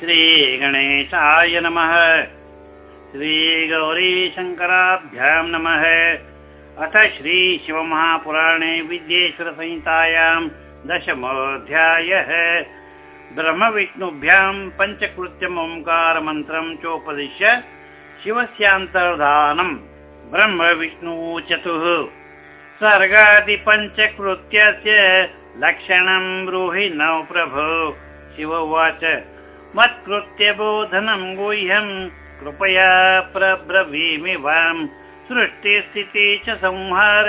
श्रीगणेशाय नमः। श्रीगौरीशङ्कराभ्यां नमः। अथ श्रीशिवमहापुराणे विद्येश्वरसंहितायां दशमोऽध्यायः। ब्रह्मविष्णुभ्यां पञ्चकृत्यम् ओङ्कारमन्त्रं चोपदिश्य शिवस्यान्तर्धानम् ब्रह्मविष्णु चतुः सर्गादिपञ्चकृत्यस्य लक्षणं ब्रूहि नौ प्रभो। शिव उवाच मत्कृत्यबोधनं गुह्यं कृपया प्रब्रवीमि वाम् सृष्टिस्थिति च संहार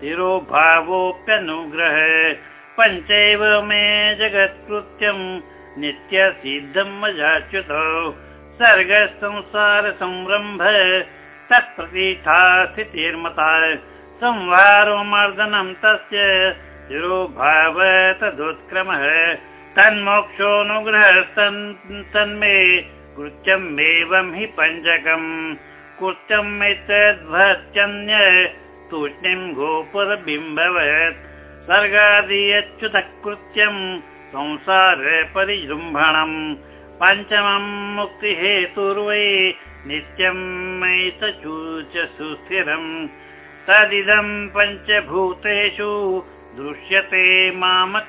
तिरोभावोऽप्यनुग्रह। पञ्चैव मे जगत्कृत्यं नित्यसिद्धं मजाच्युतौ। सर्गसंसारसंरम्भ तत्प्रतिष्ठा स्थितिर्मता संहारो मर्दनं तस्य तिरोभाव तदुत्क्रमः तन्मोक्षोऽनुग्रहस्तन् तन्मे कृत्यमेवं हि पञ्चकम्। कृत्यम् एतद्भत्यन्य तूष्णीं गोपुरबिम्बवत्। सर्गादियच्युतः कृत्यम् संसार परिजृम्भणम्। पञ्चमम् मुक्तिहेतुर्वै नित्यम् एतचूच सुस्थिरम् तदिदम् पञ्चभूतेषु दृश्यते मामक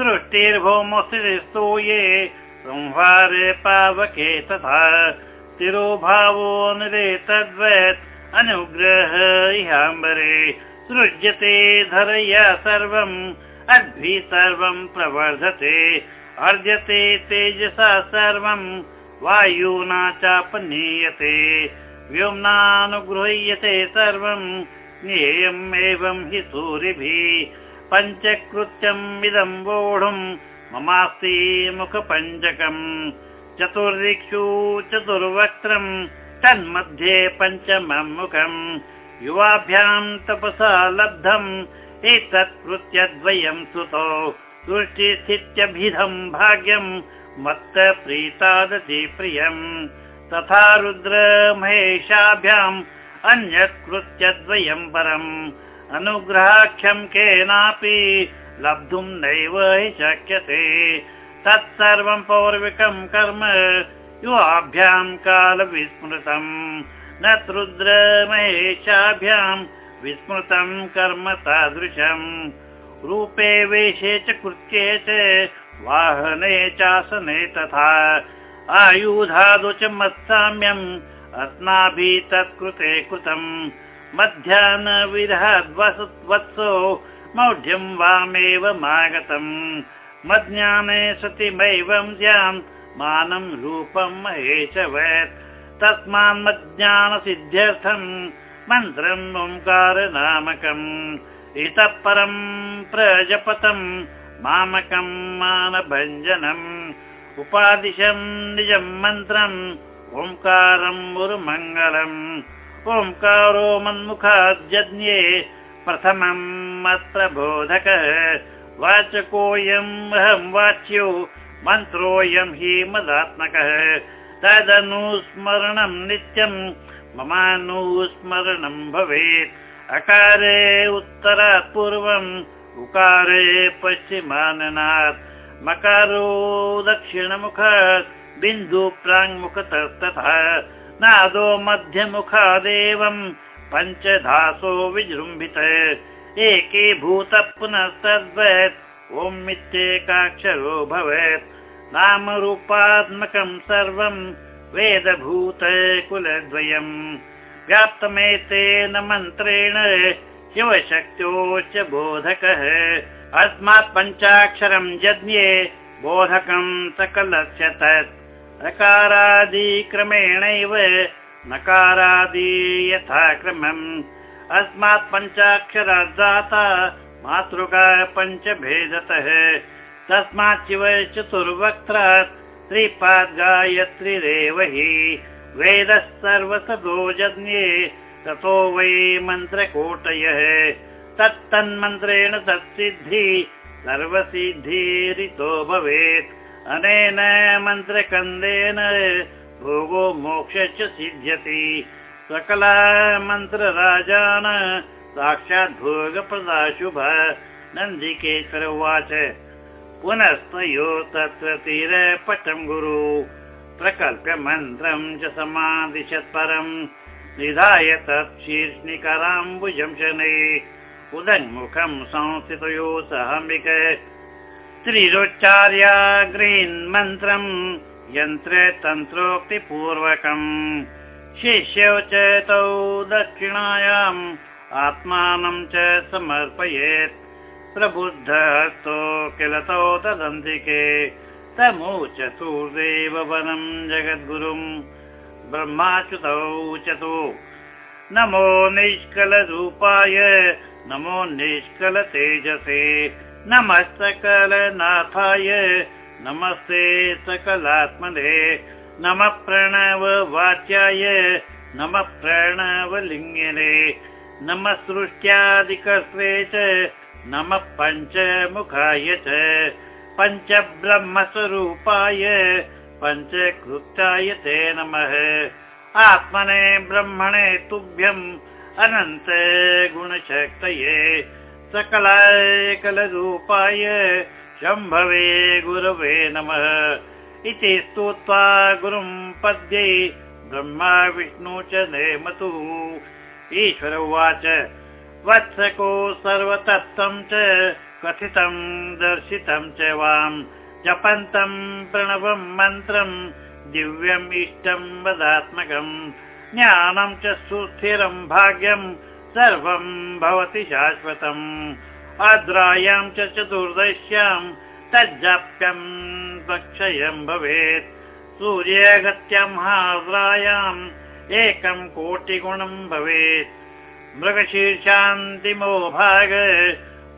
जने सृष्टिर्भौमस्थितो ये संहारे पावके तथा तिरोभावो निरेतद्वत् अनुग्रह इहाम्बरे। सृज्यते धरया सर्वम् अद्भि सर्वम् प्रवर्धते। अर्जते तेजसा सर्वम् वायुना चापनीयते। व्योम्नानुगृह्यते सर्वम् ज्ञेयम् एवं हि सूरिभिः पञ्चकृत्यम् इदम् वोढुम् ममास्ति मुखपञ्चकम् चतुर्दिक्षु चतुर्वक्त्रम् तन्मध्ये पञ्चमम् मुखम् युवाभ्याम् तपसा लब्धम् एतत् कृत्यद्वयम् सुतौ सृष्टिस्थित्यभिधम् भाग्यम् मत्त प्रीतादति प्रियम् तथा रुद्र महेशाभ्याम् अन्यत् कृत्यद्वयम् परम् अनुग्रहाख्यम् केनापि लब्धुम् नैव हि शक्यते। तत्सर्वं पौर्विकं कर्म युवाभ्यां कालविस्मृतम्। न रुद्र महेशाभ्यां विस्मृतं कर्म तादृशम्। रूपे वेशे च कृत्ये च वाहने चासने तथा। आयुधादु च मत्साम्यम् अस्माभिः तत्कृते कृतम् मध्याह्न विरहाद्वत्सो मौढ्यं वामेव मागतम्। मज्ञाने सति मैवं स्याम् मानं रूपं महेशवत् तस्मान्मज्ञानसिद्ध्यर्थम् मन्त्रम् ओङ्कार नामकम् इतः परम् प्रजपतम् मामकम् मानभञ्जनम्। उपादिशम् निजम् मन्त्रम् ओङ्कारम् उरुमङ्गलम् ओङ्कारो मन्मुखाज्जज्ञे प्रथमम् अत्र बोधकः। वाचकोऽयम् अहं वाच्यो मन्त्रोऽयं हि मदात्मकः। तदनुस्मरणं नित्यम् ममानुस्मरणं भवेत्। अकारे उत्तरात् पूर्वम् उकारे पश्चिमाननात्। मकारो दक्षिणमुखात् बिन्दु प्राङ्मुखतस्तथा नादो मध्यमुखादेवम् पञ्चधासो विजृम्भित। एके भूत पुनस्तद्वत् ॐ मित्येकाक्षरो भवेत्। नामरूपात्मकं सर्वं वेदभूत कुलद्वयम्। व्याप्तमेतेन मन्त्रेण शिवशक्त्योश्च बोधकः। अस्मात् पञ्चाक्षरं जज्ञे बोधकं सकलस्य तत् अकारादिक्रमेणैव नकारादि यथाक्रमम् अस्मात् पञ्चाक्षरात् मातृका पञ्चभेदतः तस्मात् शिव चतुर्वक्त्रात् त्रिपाद् गायत्रिरेव हि वेदः सर्वसदो जज्ञे ततो वै मन्त्रकोटयः तत्तन्मन्त्रेण तत्सिद्धि सर्वसिद्धिरितो भवेत् अनेन मन्त्रकन्देन भोगो मोक्षश्च सिद्ध्यति। सकला मन्त्रराजान साक्षात् भोगप्रदा शुभ नन्दिकेश्वर उवाच पुनस्तयो तत्र तीरपटं गुरु। प्रकल्प्य मन्त्रं च समादिशत् परम् निधाय तत् शीर्ष्णिकराम्बुजं शनैः। उदङ्मुखं संस्थितयो सहम्बिक त्रिरोच्चार्याग्रीन् मन्त्रम् यन्त्रे शिष्यौ च तौ दक्षिणायाम् आत्मानं च समर्पयेत्। प्रबुद्धस्तो किल तौ तदन्तिके तमोचतुर्देव वनं जगद्गुरुम्। ब्रह्माच्युतौ च तु नमो निष्कलरूपाय नमो निष्कलतेजसे नमः सकलनाथाय नमस्ते सकलात्मने। नमः प्रणववाच्याय नमः प्रणवलिङ्गिने नमः सृष्ट्यादिकर्त्रे च। नमः पञ्चमुखाय च। पञ्चब्रह्मस्वरूपाय। पञ्चकृत्याय ते नमः। आत्मने ब्रह्मणे तुभ्यम् अनन्त गुणशक्तये सकलायकलरूपाय शम्भवे गुरवे नमः। इति स्तुत्वा गुरुं पद्ये ब्रह्मा विष्णु च नेमतु। ईश्वर उवाच वत्सको सर्वतत्त्वं च कथितं दर्शितं च वाम् जपन्तं प्रणवं मन्त्रम् दिव्यम् इष्टं वदात्मकम् ज्ञानं च सुस्थिरं भाग्यम् सर्वं भवति शाश्वतम्। आद्रायां च चतुर्दश्यां तज्जाप्यं वक्षयं भवेत्। सूर्यगत्यां हाद्रायाम् एकं कोटिगुणं भवेत्। मृगशीर्षान्तिमो भाग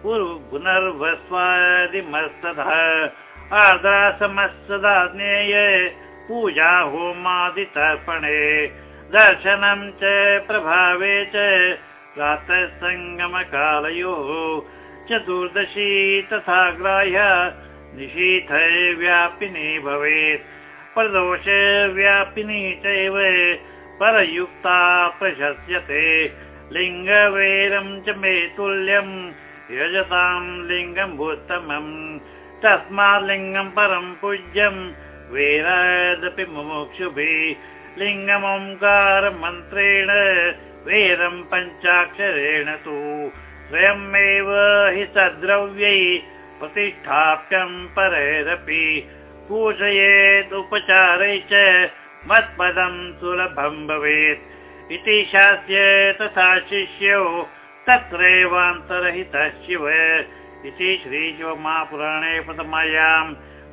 पुनर्वस्वादिमस्ततः आर्द्रासमस्तदा ज्ञेय पूजा होमादितर्पणे। दर्शनं च प्रभावे च प्रातः सङ्गमकालयोः चतुर्दशी तथा ग्राह्य निशीथ व्यापिनी भवेत्। प्रदोष व्यापिनी चैव परयुक्ता प्रशस्यते। लिङ्गवेरं च मे तुल्यं यजतां लिङ्गमुत्तमम् तस्मात् लिङ्गं परं पूज्यं वेरादपि मुमुक्षुभिः। लिङ्गमोङ्कारमन्त्रेण वेदं पञ्चाक्षरेण तु स्वयमेव हि सद्रव्यै प्रतिष्ठाप्यं परैरपि पूजयेत् उपचारै च मत्पदं सुलभं भवेत् इति शास्य तथा शिष्यौ तत्रैवान्तरहितः शिव इति श्रीशिवमापुराणे प्रथमायां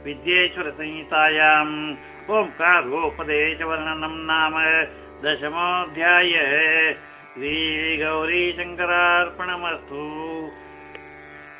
विद्येश्वरसंहितायाम् ओङ्कारोपदेशवर्णनं नाम दशमोऽध्याय श्रीगौरीशङ्करार्पणमस्तु